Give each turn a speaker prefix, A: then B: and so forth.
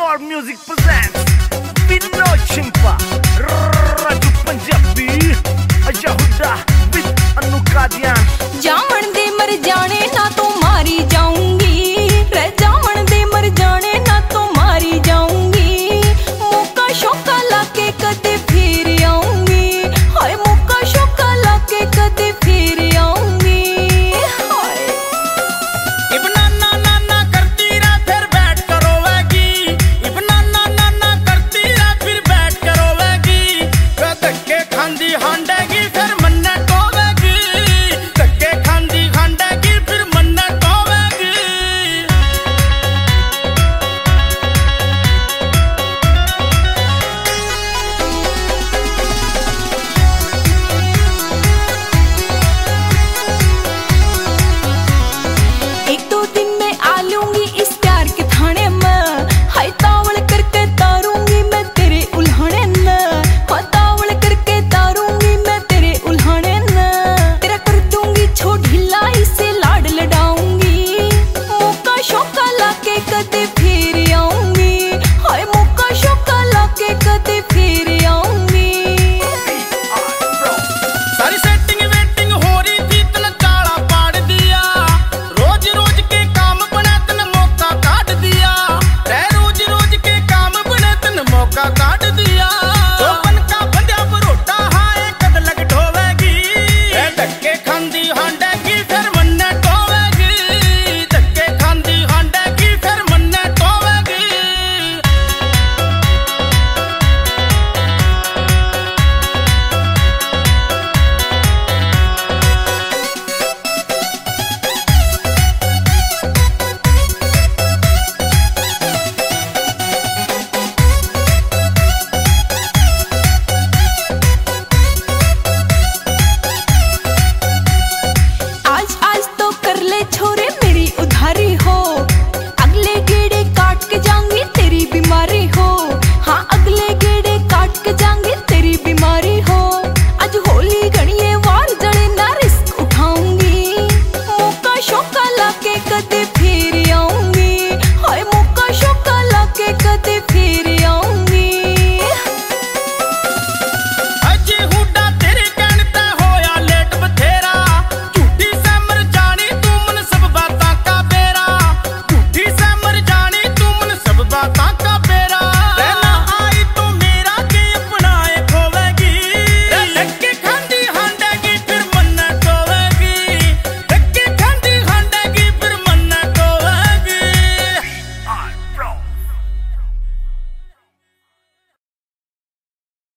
A: World Music presents Vinod Chimpa Raju Punjabi Aja Huda with Anu Kadian the hundred.